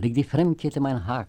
liegt die Fremdkette mein Hack